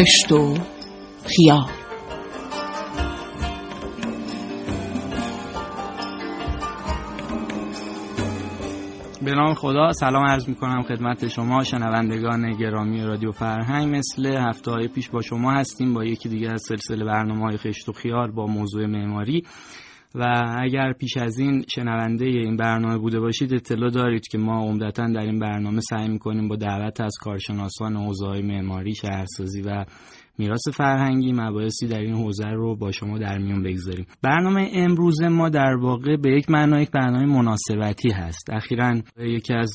خشت و خیار به نام خدا سلام عرض می کنم خدمت شما شنوندگان گرامی رادیو فرهنگ. مثل هفته های پیش با شما هستیم با یکی دیگه از سلسله برنامه های خشت و خیار با موضوع معماری. و اگر پیش از این شنونده این برنامه بوده باشید اطلاع دارید که ما عمدتا در این برنامه سعی می‌کنیم با دعوت از کارشناسان حوزه معماری شهرسازی و میراث فرهنگی مباحثی در این حوزه رو با شما در میون بگذاریم. برنامه امروز ما در واقع به یک معنای یک برنامه مناسبتی هست. اخیرا یکی از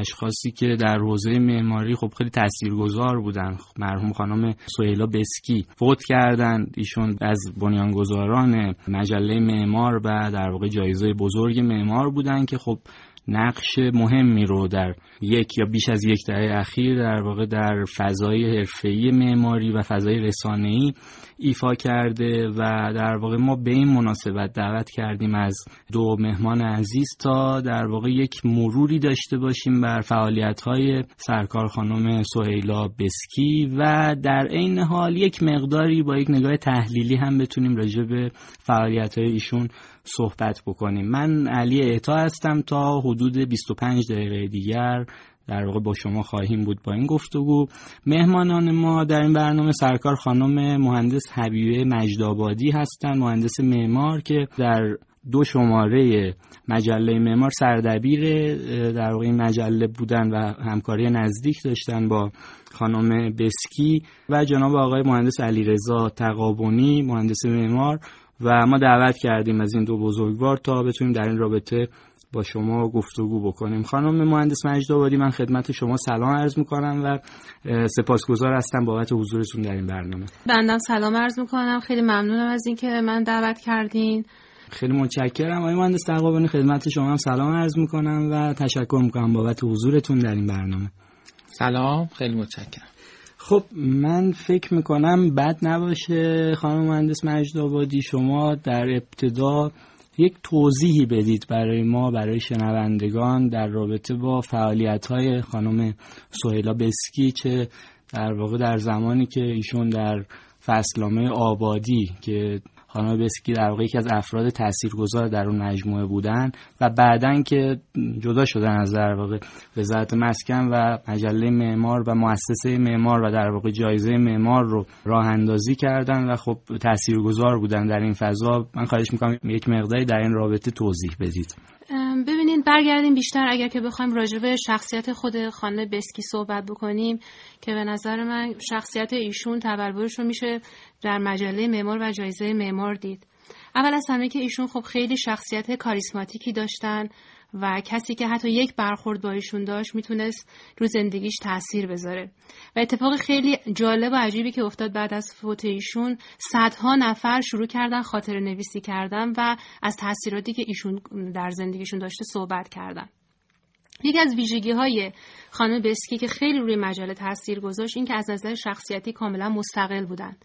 اشخاصی که در حوزه معماری خب خیلی تاثیرگذار بودن مرحوم خانم سهیلا بسکی فوت کردند ایشون از بنیانگذاران مجله معمار و در واقع جایزه بزرگ معمار بودن که خب نقش مهمی رو در یک یا بیش از یک دهه اخیر در واقع در فضای حرفه‌ای معماری و فضای رسانه‌ای ایفا کرده و در واقع ما به این مناسبت دعوت کردیم از دو مهمان عزیز تا در واقع یک مروری داشته باشیم بر فعالیت‌های سرکار خانم سهیلا بسکی و در عین حال یک مقداری با یک نگاه تحلیلی هم بتونیم راجع به فعالیت‌های ایشون صحبت بکنیم. من علی اعتا هستم تا حدود 25 دقیقه دیگر در واقع با شما خواهیم بود با این گفتگو. مهمانان ما در این برنامه سرکار خانم مهندس حبیبه مجدابادی هستند مهندس معمار که در دو شماره مجله معمار سردبیر در واقع این مجله بودن و همکاری نزدیک داشتن با خانم بسکی و جناب آقای مهندس علیرضا تقابونی مهندس معمار. و ما دعوت کردیم از این دو بزرگوار تا بتونیم در این رابطه با شما گفتگو بکنیم. خانم مهندس مجد آبادی من خدمت شما سلام عرض می‌کنم و سپاسگزار هستم بابت حضورتون در این برنامه. بندم سلام عرض می‌کنم. خیلی ممنونم از اینکه من دعوت کردین. خیلی متشکرم. آقای مهندس تقابانی خدمت شما هم سلام عرض می‌کنم و تشکر می‌کنم بابت حضورتون در این برنامه. سلام. خیلی متشکرم. خب من فکر می‌کنم بد نباشه. خانم مهندس مجد آبادی شما در ابتدا یک توضیحی بدید برای ما برای شنوندگان در رابطه با فعالیت های خانم سهیلا بسکی چه در واقع در زمانی که ایشون در فصلنامه آبادی که خانم بسکی در واقع یکی از افراد تاثیرگذار در اون مجموعه بودن و بعدا که جدا شدن از در واقع وزارت مسکن و مجله معمار و مؤسسه معمار و در واقع جایزه معمار رو راه اندازی کردن و خب تاثیرگذار بودن در این فضا. من خواهش می‌کنم یک مقداری در این رابطه توضیح بدید. برگردیم بیشتر. اگر که بخوایم راجع به شخصیت خود خانم بسکی صحبت بکنیم که به نظر من شخصیت ایشون تبلورش رو میشه در مجله معمار و جایزه معمار دید. اول از همه که ایشون خب خیلی شخصیت کاریسماتیکی داشتن. و کسی که حتی یک برخورد با ایشون داشت می‌تونست رو زندگیش تاثیر بذاره. و اتفاق خیلی جالب و عجیبی که افتاد بعد از فوت ایشون صدها نفر شروع کردن خاطر نویسی کردن و از تاثیراتی که ایشون در زندگیشون داشته صحبت کردن. یکی از ویژگی های خانم بسکی که خیلی روی مجله تاثیر گذاشت این که از نظر شخصیتی کاملا مستقل بودن.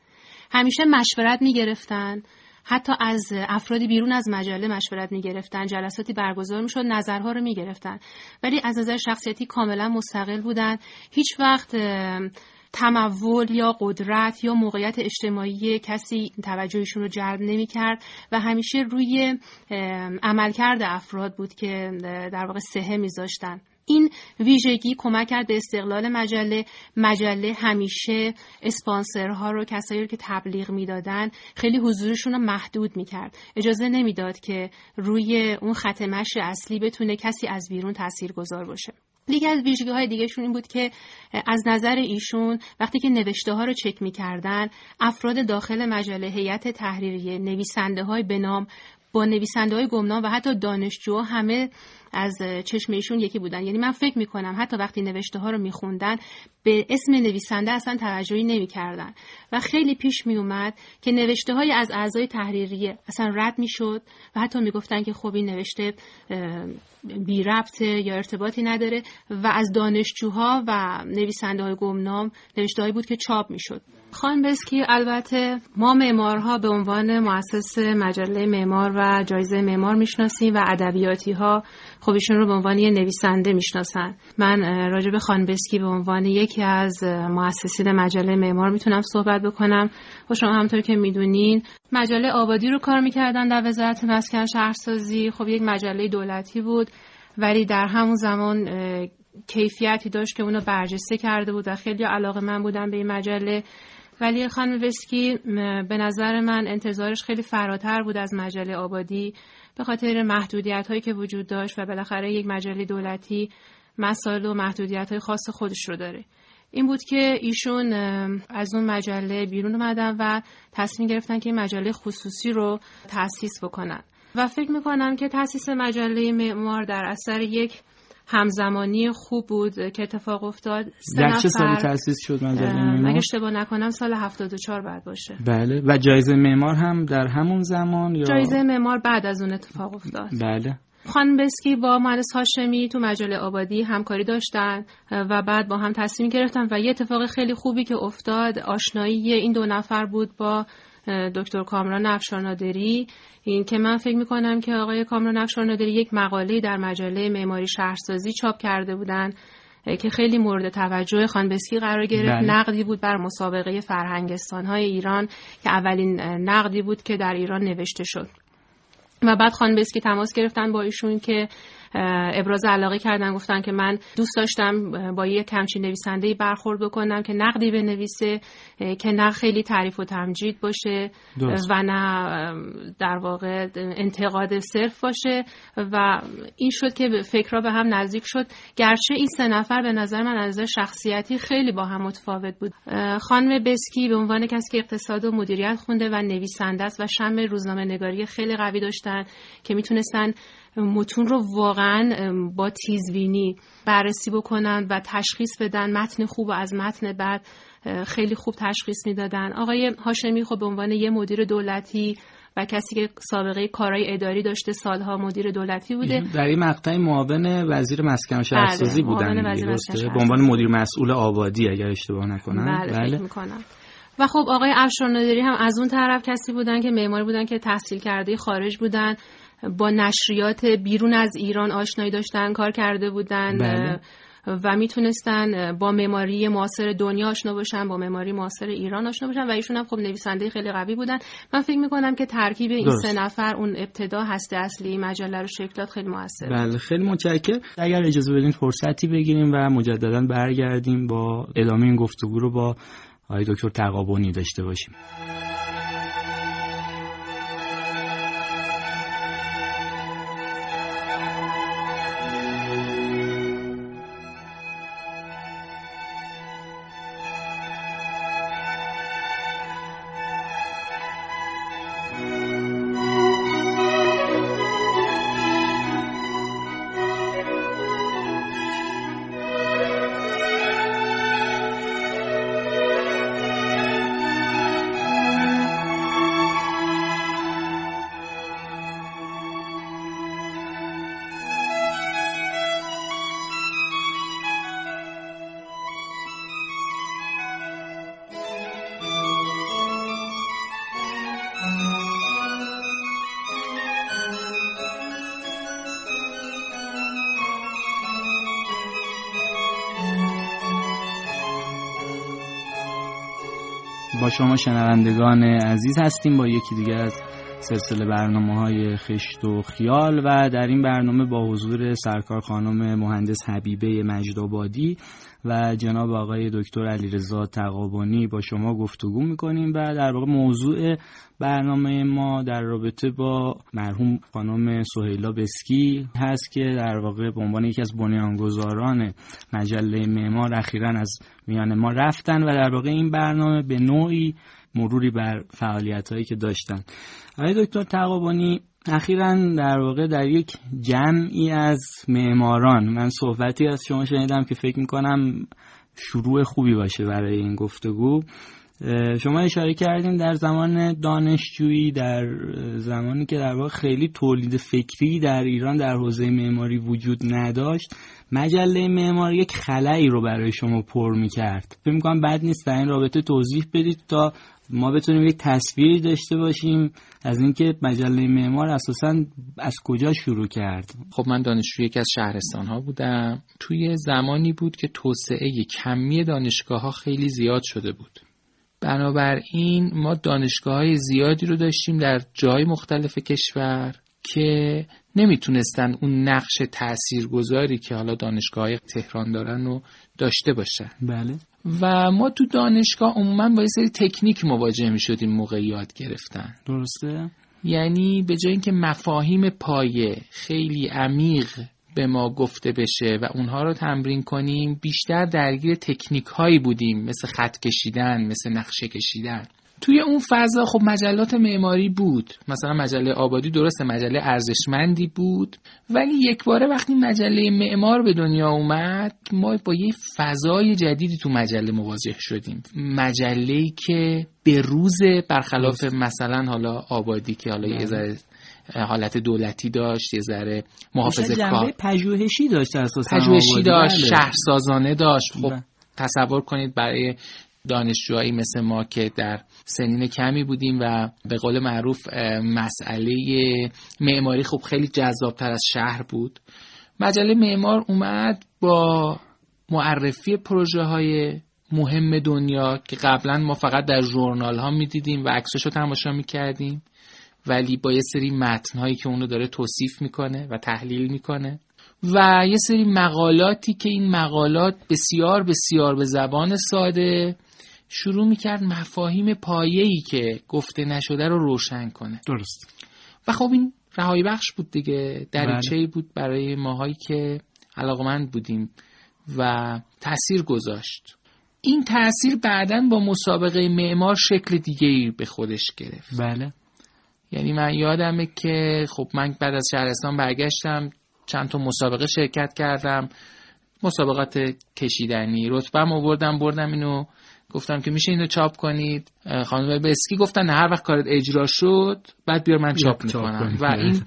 همیشه مشورت می گرفتن حتی از افرادی بیرون از مجله مشورت می گرفتن جلساتی برگزار می شد نظرها رو می گرفتن ولی از نظر شخصیتی کاملا مستقل بودن. هیچ وقت تمول یا قدرت یا موقعیت اجتماعی کسی توجهشون رو جلب نمی کرد و همیشه روی عملکرد افراد بود که در واقع سهه میذاشتن. این ویژگی کمک کرد به استقلال مجله. مجله همیشه اسپانسرها رو کسایی رو که تبلیغ می‌دادن خیلی حضورشون رو محدود می‌کرد. اجازه نمی‌داد که روی اون خط اصلی بتونه کسی از بیرون تاثیر گذار باشه. دیگه از ویژگی های دیگهشون این بود که از نظر ایشون وقتی که نوشته ها رو چک می‌کردن افراد داخل مجله هیئت تحریریه نویسنده های به نام نویسنده های گمنام و حتی دانشجو همه از چشم ایشون یکی بودن. یعنی من فکر می‌کنم حتی وقتی نوشته ها رو میخوندن به اسم نویسنده اصلا توجهی نمی‌کردن. و خیلی پیش میومد که نوشته های از اعضای تحریریه اصلا رد می‌شد و حتی می‌گفتن که خب این نوشته بی ربطه یا ارتباطی نداره. و از دانشجوها و نویسنده های گمنام نوشته بود که چاپ می‌شد. خان بسکی البته ما معمارها به عنوان مؤسس مجله معمار و جایزه معمار می‌شناسیم و ادبیاتی ها خب ایشون رو به عنوان یه نویسنده می‌شناسن. من راجع به خانبسکی به عنوان یکی از مؤسسین مجله معمار می‌تونم صحبت بکنم. و شما همطور که می‌دونین مجله آبادی رو کار می‌کردن در وزارت مسکن شهرسازی. خب یک مجله دولتی بود ولی در همون زمان کیفیتی داشت که اونو برجسته کرده بود و خیلی علاقه من بودم به این مجله. ولی خانم وسکی به نظر من انتظارش خیلی فراتر بود از مجله آبادی. به خاطر محدودیت هایی که وجود داشت و بالاخره یک مجله دولتی مسائل و محدودیت های خاص خودش رو داره. این بود که ایشون از اون مجله بیرون اومدن و تصمیم گرفتن که مجله خصوصی رو تأسیس بکنن. و فکر می‌کنم که تأسیس مجله معمار در اثر یک همزمانی خوب بود که اتفاق افتاد. در چه سالی تأسیس شد معمار؟ اگه اشتباه نکنم سال 74 بعد باشه. بله. و جایزه معمار هم در همون زمان یا؟ جایزه معمار بعد از اون اتفاق افتاد. بله. خانم بسکی با مهندس هاشمی تو مجله آبادی همکاری داشتن و بعد با هم تصمیم گرفتن و یه اتفاق خیلی خوبی که افتاد آشنایی این دو نفر بود با دکتر کامران افشارنادری این که من فکر می‌کنم که آقای کامران افشارنادری یک مقاله در مجله معماری شهرسازی چاپ کرده بودن که خیلی مورد توجه خانبسکی قرار گرفت. بله. نقدی بود بر مسابقه فرهنگستان های ایران که اولین نقدی بود که در ایران نوشته شد. و بعد خانبسکی تماس گرفتن با ایشون که ابراز علاقه کردن. گفتن که من دوست داشتم با یه کمچین نویسنده برخورد بکنم که نقدی بنویسه که نه خیلی تعریف و تمجید باشه و نه در واقع انتقاد صرف باشه. و این شد که فکرها به هم نزدیک شد. گرچه این سه نفر به نظر من از شخصیتی خیلی با هم متفاوت بود. خانم بسکی به عنوان کسی که اقتصاد و مدیریت خونده و نویسنده است و شم روزنامه نگاری خیلی قوی داشتن که می‌تونستن متون رو واقعا با تیزبینی بررسی بکنن و تشخیص بدن متن خوب و از متن بعد خیلی خوب تشخیص می‌دادن. آقای هاشمی خب به عنوان یه مدیر دولتی و کسی که سابقه کارهای اداری داشته سالها مدیر دولتی بوده. در این مقطع معاون وزیر مسکن و شهرسازی بله، بودن به عنوان مدیر مسئول آبادی اگر اشتباه نکنم. بله, بله. می‌کنم. و خب آقای افشار هم از اون طرف کسی بودن که معماری بودن که تحصیل کرده خارج بودن. با نشریات بیرون از ایران آشنایی داشتن کار کرده بودن بله. و می‌تونستن با معماری معاصر دنیا آشنا باشن با معماری معاصر ایران آشنا باشن و ایشون هم خب نویسنده خیلی قوی بودن. من فکر می‌کنم که ترکیب این سه نفر اون ابتدا هسته اصلی مجله رو شکل داد خیلی موثر. بله خیلی متشکرم. اگر اجازه بدین فرصتی بگیریم و مجددا برگردیم با ادامه این گفتگو رو با آقای دکتر تقابونی داشته باشیم. با شما شنوندگان عزیز هستیم. با یکی دیگه از سلسله برنامه های خشت و خیال و در این برنامه با حضور سرکار خانم مهندس حبیبه مجدابادی و جناب آقای دکتر علیرضا تقابانی با شما گفتگو می‌کنیم و در واقع موضوع برنامه ما در رابطه با مرحوم خانم سهیلا بسکی هست که در واقع به عنوان یکی از بنیانگذاران مجله معمار اخیرا از میان ما رفتن و در واقع این برنامه به نوعی مروری بر فعالیت هایی که داشتن. آقای دکتر تقابانی اخیرا در واقع در یک جمعی از معماران من صحبتی از شما شنیدم که فکر می‌کنم شروع خوبی باشه برای این گفتگو. شما اشاره کردیم در زمان دانشجویی در زمانی که در واقع خیلی تولید فکری در ایران در حوزه معماری وجود نداشت مجله معمار یک خلایی رو برای شما پر می‌کرد. فکر می‌کنم بد نیست در این رابطه توضیح بدید تا ما بتونیم یک تصویری داشته باشیم از اینکه مجله معمار اساسا از کجا شروع کرد؟ خب من دانشجوی یکی از شهرستان ها بودم. توی زمانی بود که توسعه کمی دانشگاه ها خیلی زیاد شده بود. بنابراین ما دانشگاه های زیادی رو داشتیم در جای مختلف کشور که نمی‌تونستن اون نقش تاثیرگذاری که حالا دانشگاه های تهران دارن رو داشته باشن. بله. و ما تو دانشگاه عموما با یه سری تکنیک مواجه می شدیم موقع یاد گرفتن. درسته؟ یعنی به جای اینکه مفاهیم پایه خیلی عمیق به ما گفته بشه و اونها رو تمرین کنیم بیشتر درگیر تکنیک هایی بودیم مثل خط کشیدن مثل نقشه کشیدن. توی اون فضا خب مجلات معماری بود. مثلا مجله آبادی درسته مجله ارزشمندی بود. ولی یک باره وقتی مجله معمار به دنیا اومد ما با یه فضای جدیدی تو مجله مواجه شدیم. مجله که به روز برخلاف مثلا حالا آبادی که حالا یه ذره حالت دولتی داشت یه ذره محافظه کار پژوهشی داشت اساسا پژوهشی داشت شهرسازانه داشت. خب تصور کنید برای دانشجوهایی مثل ما که در سنین کمی بودیم و به قول معروف مسئله معماری خب خیلی جذابتر از شهر بود. مجله معمار اومد با معرفی پروژه های مهم دنیا که قبلا ما فقط در ژورنال ها می‌دیدیم و عکسش رو تماشا می‌کردیم ولی با یه سری متن هایی که اونو داره توصیف می‌کنه و تحلیل می‌کنه. و یه سری مقالاتی که این مقالات بسیار بسیار به زبان ساده شروع می‌کرد مفاهیم پایه‌ای که گفته نشده رو روشن کنه. درست. و خب این رهایی بخش بود دیگه دریچه بله. بود برای ماهایی که علاقمند بودیم و تاثیر گذاشت. این تاثیر بعدا با مسابقه معمار شکل دیگه ای به خودش گرفت. بله. یعنی من یادمه که خب من بعد از شهرستان برگشتم چند تا مسابقه شرکت کردم مسابقات کشیدنی رتبه آوردم بردم اینو گفتم که میشه اینو چاپ کنید؟ خانم بسکی گفتن هر وقت کارت اجرا شد بعد بیار من چاپ می‌کنم. و این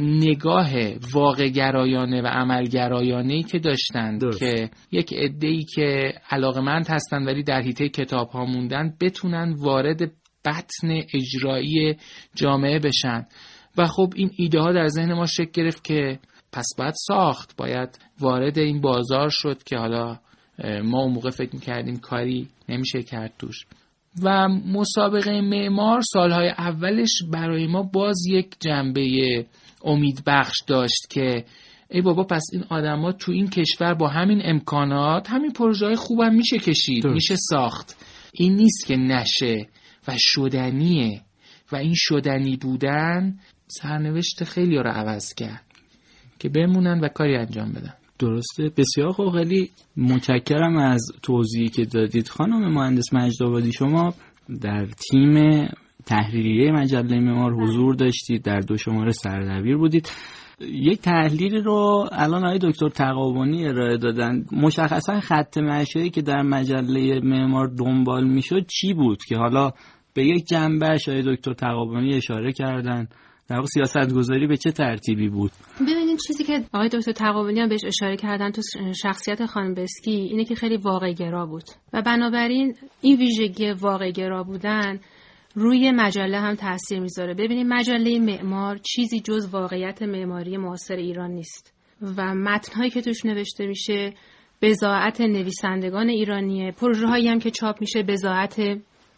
نگاه واقع گرایانه و عمل گرایانه که داشتند که یک ای که علاقمند هستند ولی در حیطه کتاب ها موندن بتونن وارد بطن اجرایی جامعه بشن. و خب این ایده ها در ذهن ما شکل گرفت که پس باید ساخت باید وارد این بازار شد که حالا ما اون موقع فکر می‌کردیم کاری نمیشه کرد توش. و مسابقه معمار سالهای اولش برای ما باز یک جنبه امید بخش داشت که ای بابا پس این آدما تو این کشور با همین امکانات همین پروژه های خوبم میشه کشید میشه ساخت. این نیست که نشه و شدنیه. و این شدنی بودن سرنوشت خیلی رو عوض کرد که بمونن و کاری انجام بدن. درسته؟ بسیار خوب خیلی متشکرم از توضیحی که دادید. خانم مهندس مجدآبادی شما در تیم تحریریه مجله معمار حضور داشتید در دو شماره سردبیر بودید. یک تحلیلی رو الان آقای دکتر تقابانی ارائه دادن. مشخصا خط مشایی که در مجله معمار دنبال می‌شد چی بود؟ که حالا به یک جنبه آقای دکتر تقابانی اشاره کردن. در واقع سیاست گذاری به چه ترتیبی بود؟ ببینید چیزی که آقای دکتر هم بهش اشاره کردن تو شخصیت خانم بسکی اینه که خیلی واقع گرا بود. و بنابراین این ویژگی واقع گرا بودن روی مجله هم تاثیر می‌ذاره. ببینید مجله معمار چیزی جز واقعیت معماری معاصر ایران نیست. و متنهایی که توش نوشته میشه بزاعت نویسندگان ایرانیه. پروژه هایی هم که چاپ میشه بزاعت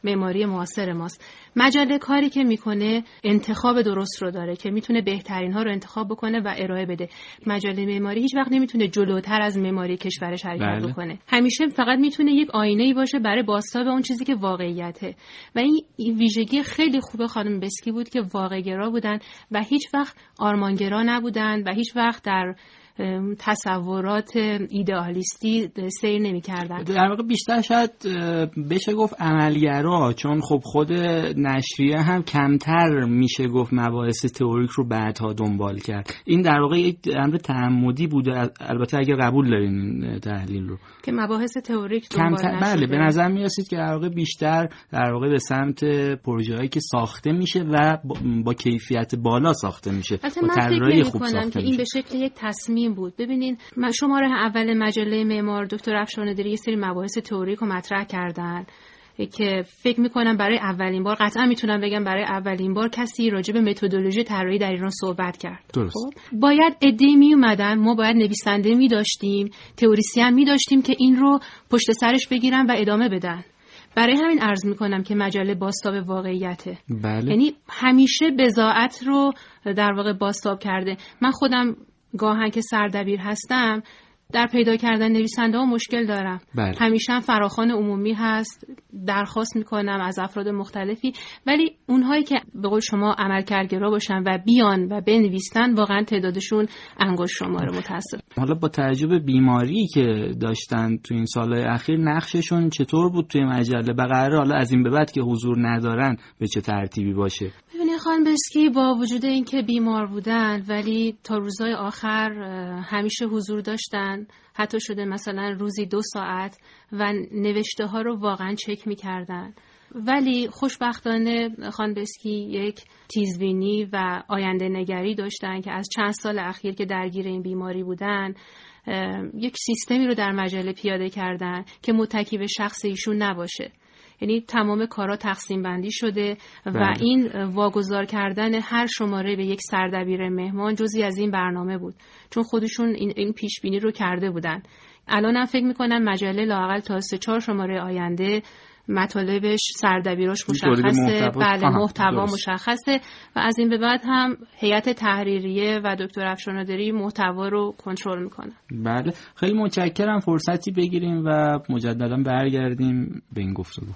معماری معاصر ماست. مجله کاری که می‌کنه انتخاب درست رو داره که می‌تونه بهترین ها رو انتخاب بکنه و ارائه بده. مجله معماری هیچ وقت نمی‌تونه جلوتر از معماری کشورش حرکت بله. بکنه. همیشه فقط می‌تونه یک آینه ای باشه برای بازتاب اون چیزی که واقعیته. و این ویژگی خیلی خوب خانم بسکی بود که واقع گرا بودن و هیچ وقت آرمانگرا نبودن و هیچ وقت در تصورات ایدئالیستی سیر نمی کردن در واقع بیشتر شاید بشه گفت عملگرا چون خب خود نشریه هم کمتر میشه گفت مباحث تئوریک رو بعدها دنبال کرد. این در واقع یک امر تعمدی بوده البته اگر قبول دارین تحلیل رو. که مباحث تئوریک کمتر بله به نظر می‌رسید که در واقع بیشتر در واقع به سمت پروژه‌ای که ساخته میشه و با کیفیت بالا ساخته میشه. با طراحی خوب ساخته که این به شکل یک تصمیم بود. ببینین شماره اول مجله معمار دکتر افشاندری یه سری مباحث تئوریک رو مطرح کردن که فکر می‌کنم برای اولین بار قطعا می‌تونم بگم برای اولین بار کسی راجع به متدولوژی طراحی در ایران صحبت کرد. درست. خب باید ایده می اومدن ما باید نویسنده می داشتیم تئوریسین می داشتیم که این رو پشت سرش بگیرن و ادامه بدن. برای همین عرض می‌کنم که مجله باستاب واقعیته. بله. یعنی همیشه بزاعت رو در واقع باستاب کرده. من خودم گاهن که سردبیر هستم در پیدا کردن نویسنده ها مشکل دارم. بله. همیشه فراخان عمومی هست درخواست می‌کنم از افراد مختلفی ولی اونهایی که به قول شما عملکرگرا باشن و بیان و بنویسن واقعا تعدادشون انگشت شماره متاسف حالا با توجه بیماری که داشتن تو این سالهای اخیر نقششون چطور بود توی مجله؟ به حالا از این به بعد که حضور ندارن به چه ترتیبی باشه؟ ببینید خان بسکی با وجود اینکه بیمار بودن ولی تا روزهای آخر همیشه حضور داشتن حتی شده مثلا روزی دو ساعت و نوشته ها رو واقعا چک می‌کردن. ولی خوشبختانه خان بسکی یک تیزبینی و آینده نگری داشتن که از چند سال اخیر که درگیر این بیماری بودن یک سیستمی رو در مجله پیاده کردن که متکی به شخص ایشون نباشه. یعنی تمام کارا تقسیم بندی شده و بله. این واگذار کردن هر شماره به یک سردبیر مهمان جزی از این برنامه بود چون خودشون این, این پیش بینی رو کرده بودن الان فکر می‌کنم مجله لاقل تا سه چهار شماره آینده مطالبش سردبیراش مشخصه. بله محتوا مشخصه و از این به بعد هم هیئت تحریریه و دکتر افشانادری محتوا رو کنترل می‌کنه بله. خیلی متشکرم. فرصتی بگیریم و مجددا برگردیم به این گفتگو.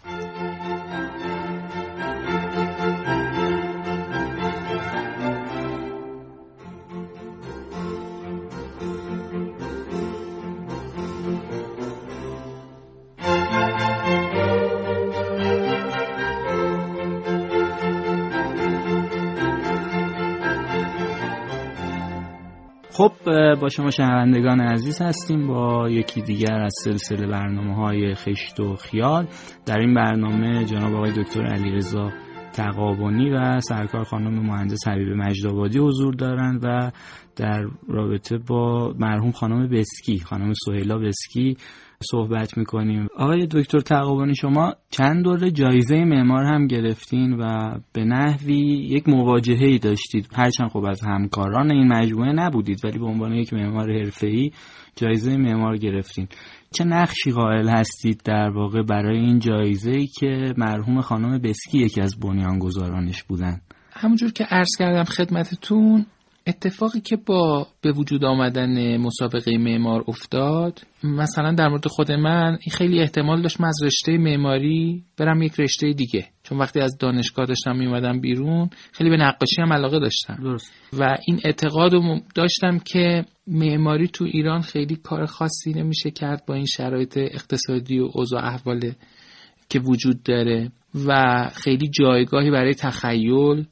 خب با شما شنوندگان عزیز هستیم با یکی دیگر از سلسله برنامه های خشت و خیال. در این برنامه جناب آقای دکتر علیرضا تقابونی و سرکار خانم مهندس حبیب مجدآبادی حضور دارند و در رابطه با مرحوم خانم بسکی خانم سهیلا بسکی صحبت می‌کنیم. آقای دکتر تقابانی شما چند دوره جایزه معمار هم گرفتین و به نحوی یک مواجهه ای داشتید. هرچند خب از همکاران این مجموعه نبودید ولی به عنوان یک معمار حرفه‌ای جایزه معمار گرفتین. چه نقشی قائل هستید در واقع برای این جایزه ای که مرحوم خانم بسکی یکی از بنیانگذارانش بودن؟ همونجور که عرض کردم خدمتتون اتفاقی که با به وجود آمدن مسابقه معمار افتاد مثلا در مورد خود من خیلی احتمال داشت من از رشته معماری برم یک رشته دیگه چون وقتی از دانشگاه داشتم میومدم بیرون خیلی به نقاشی هم علاقه داشتم درست. و این اعتقاد داشتم که معماری تو ایران خیلی کار خاصی نمیشه کرد با این شرایط اقتصادی و اوضاع احوال که وجود داره و خیلی جایگاهی برای تخیل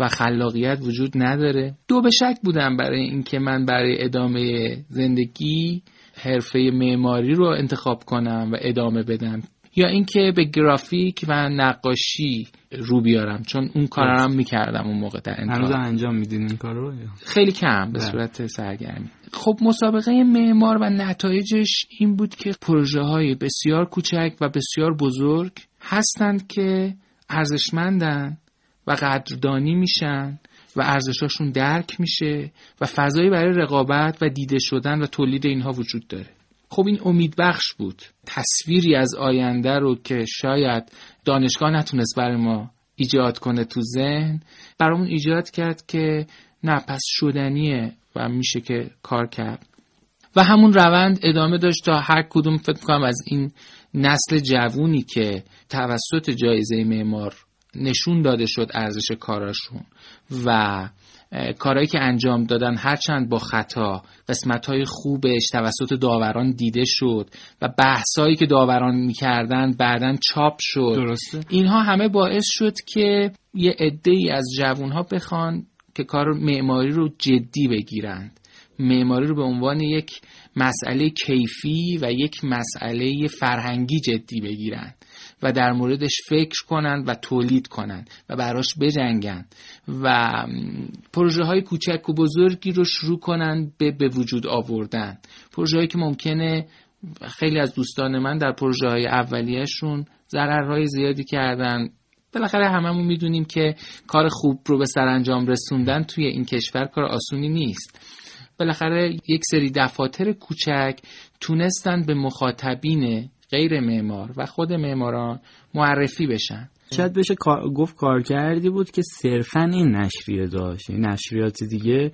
و خلاقیت وجود نداره. دو به شک بودم برای اینکه من برای ادامه زندگی حرفه معماری رو انتخاب کنم و ادامه بدم. یا اینکه به گرافیک و نقاشی رو بیارم چون اون کار هم می‌کردم اون موقع در انتخاب. انجام میدین این کار رو خیلی کم به بله. صورت سرگرمی. خب مسابقه معمار و نتایجش این بود که پروژه های بسیار کوچک و بسیار بزرگ هستند که ارزشمندن و قدردانی میشن و ارزشاشون درک میشه و فضایی برای رقابت و دیده شدن و تولید اینها وجود داره. خب این امید بخش بود. تصویری از آینده رو که شاید دانشگاه نتونست برای ما ایجاد کنه تو ذهن برامون ایجاد کرد که نه پس شدنیه و میشه که کار کرد. و همون روند ادامه داشت تا هر کدوم فکر کنم از این نسل جوونی که توسط جایزه معمار نشون داده شد ارزش کاراشون و کارهایی که انجام دادن هرچند با خطا قسمت های خوبش توسط داوران دیده شد و بحثایی که داوران می‌کردن بعدا چاپ شد. درسته. اینها همه باعث شد که یه عده ای از جوون ها بخوان که کار معماری رو جدی بگیرند. معماری رو به عنوان یک مسئله کیفی و یک مسئله فرهنگی جدی بگیرند. و در موردش فکر کنند و تولید کنند و براش بجنگند و پروژه های کوچک و بزرگی رو شروع کنند به به وجود آوردن. پروژه هایی که ممکنه خیلی از دوستان من در پروژه های اولیهشون ضررهای زیادی کردن. بالاخره هممون می‌دونیم که کار خوب رو به سرانجام رسوندن توی این کشور کار آسونی نیست. بالاخره یک سری دفاتر کوچک تونستن به مخاطبین غیر معمار و خود معماران معرفی بشن. شاید بشه گفت کار کردی بود که صرفا این نشریه داشت. این نشریات دیگه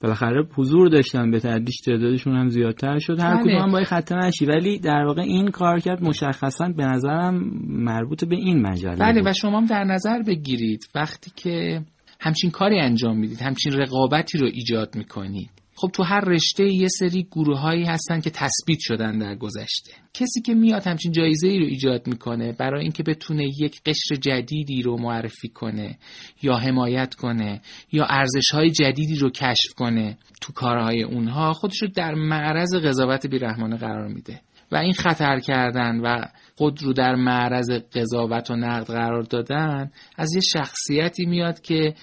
بالاخره حضور داشتن به تدریج تعدادشون هم زیادتر شد. هر بله. کدوم هم با خط نشی. ولی در واقع این کار کرد مشخصا به نظرم مربوط به این مجله بله بود. و شما هم در نظر بگیرید وقتی که همچین کاری انجام می‌دید همچین رقابتی رو ایجاد می‌کنید. خب تو هر رشته یه سری گروه هایی هستن که تثبیت شدن در گذشته. کسی که میاد همچین جایزه ای رو ایجاد می‌کنه برای اینکه بتونه یک قشر جدیدی رو معرفی کنه یا حمایت کنه یا ارزش های جدیدی رو کشف کنه تو کارهای اونها خودش رو در معرض قضاوت بیرحمانه قرار میده. و این خطر کردن و خود رو در معرض قضاوت و نقد قرار دادن از یه شخصیتی میاد که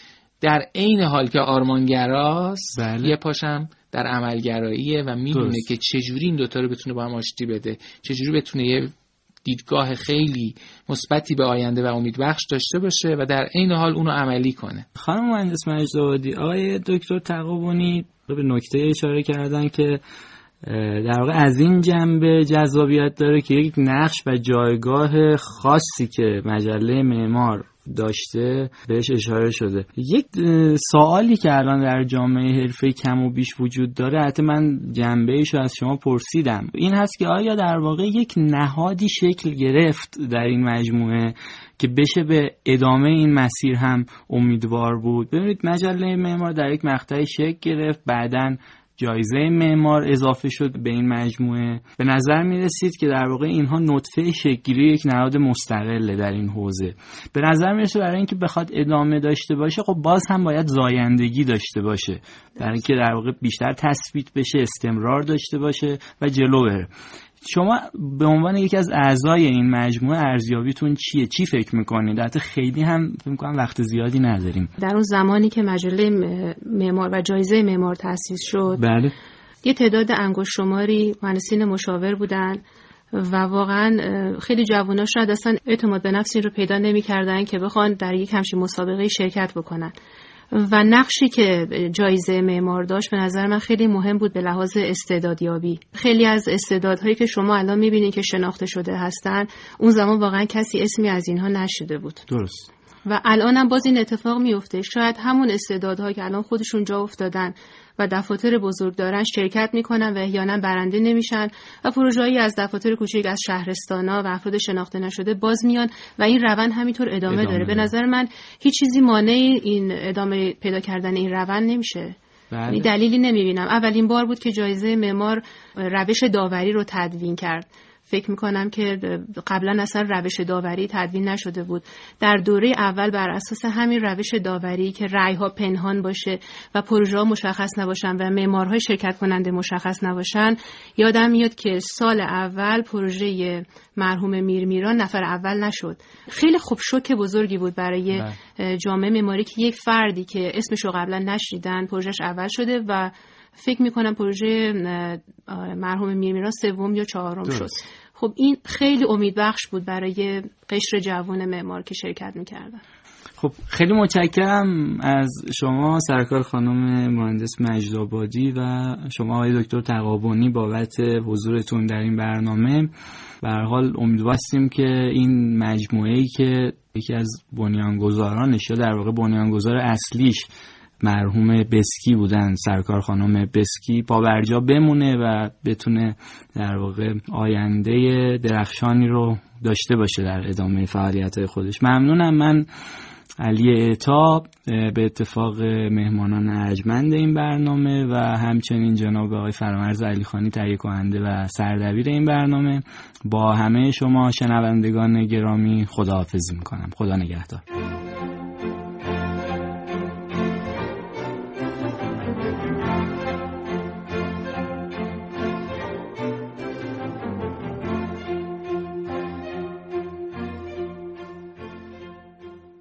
در عین حال که آرمانگراست بله. یه پاشم در عملگراییه و می‌دونه که چجوری این دوتا رو بتونه با هم آشتی بده. چجوری بتونه یه دیدگاه خیلی مثبتی به آینده و امیدبخش داشته باشه و در عین حال اونو عملی کنه. خانم مهندس مجدوادی آقای دکتر تقابونی به نکته اشاره کردن که در واقع از این جنبه جذابیت داره که یک نقش و جایگاه خاصی که مجله معمار داشته بهش اشاره شده. یک سوالی که الان در جامعه حرفه کم و بیش وجود داره حتی من جنبه ایشو از شما پرسیدم. این هست که آیا در واقع یک نهادی شکل گرفت در این مجموعه که بشه به ادامه این مسیر هم امیدوار بود؟ ببینید مجله معمار در یک مقطعی شکل گرفت بعدا جایزه معمار اضافه شد به این مجموعه. به نظر می رسید که در واقع اینها نطفه شکلی یک نهاد مستقله در این حوزه. به نظر می برای اینکه بخواد ادامه داشته باشه خب باز هم باید زایندگی داشته باشه. برای اینکه در واقع بیشتر تثبیت بشه استمرار داشته باشه و جلو بره شما به عنوان یکی از اعضای این مجموعه ارزیابیتون چیه؟ چی فکر می‌کنید؟ حتی خیلی هم فکر می‌کنم وقت زیادی نداریم. در اون زمانی که مجله معمار و جایزه معمار تأسیس شد بله. یه تعداد انگشت شماری مهندسین مشاور بودن و واقعا خیلی جوونا شاید اصلا اعتماد به نفسی رو پیدا نمی‌کردن که بخوان در یک همچین مسابقه شرکت بکنن. و نقشی که جایزه معمار داشت به نظر من خیلی مهم بود به لحاظ استعدادیابی. خیلی از استعدادهایی که شما الان می‌بینید که شناخته شده هستن اون زمان واقعا کسی اسمی از اینها نشده بود. درست. و الان هم باز این اتفاق میفته شاید همون استعدادها که الان خودشون جا افتادن و دفاتر بزرگ دارن شرکت می‌کنن و احیانا برنده نمیشن و پروژه‌ای از دفاتر کوچک از شهرستانا و افراد شناخته نشده باز میان و این روند همینطور ادامه, ادامه داره. به نظر من هیچ چیزی مانع این ادامه پیدا کردن این روند نمیشه. بله. دلیلی نمی‌بینم. اولین بار بود که جایزه معمار روش داوری رو تدوین کرد. فکر می‌کنم که قبلا اصلا روش داوری تدوین نشده بود. در دوره اول بر اساس همین روش داوری که رأی ها پنهان باشه و پروژه ها مشخص نباشن و معمارهای شرکت کننده مشخص نباشن یادم میاد که سال اول پروژه مرحوم میرمیران نفر اول نشد. خیلی خوب شوک بزرگی بود برای بله. جامعه معماری که یک فردی که اسمش رو قبلا نشیدن پروژهش اول شده و فکر می‌کنم پروژه مرحوم میرمیران سوم یا چهارم شد. خب این خیلی امیدبخش بود برای قشر جوان معمار که شرکت می‌کردن. خب خیلی متشکرم از شما سرکار خانم مهندس مجدآبادی و شما آقای دکتر تقابونی بابت حضورتون در این برنامه. به حال امیدواریم که این مجموعه ای که یکی از بنیانگذارانش یا در واقع بنیانگذار اصلیش مرحوم بسکی بودن سرکار خانم بسکی برجا بمونه و بتونه در واقع آینده درخشانی رو داشته باشه در ادامه فعالیت خودش. ممنونم. من علی اعتاب به اتفاق مهمانان ارجمند این برنامه و همچنین جناب آقای فرامرز علی خانی تهیه کننده و سردبیر این برنامه. با همه شما شنوندگان گرامی خداحافظی می‌کنم. خدا نگهدار.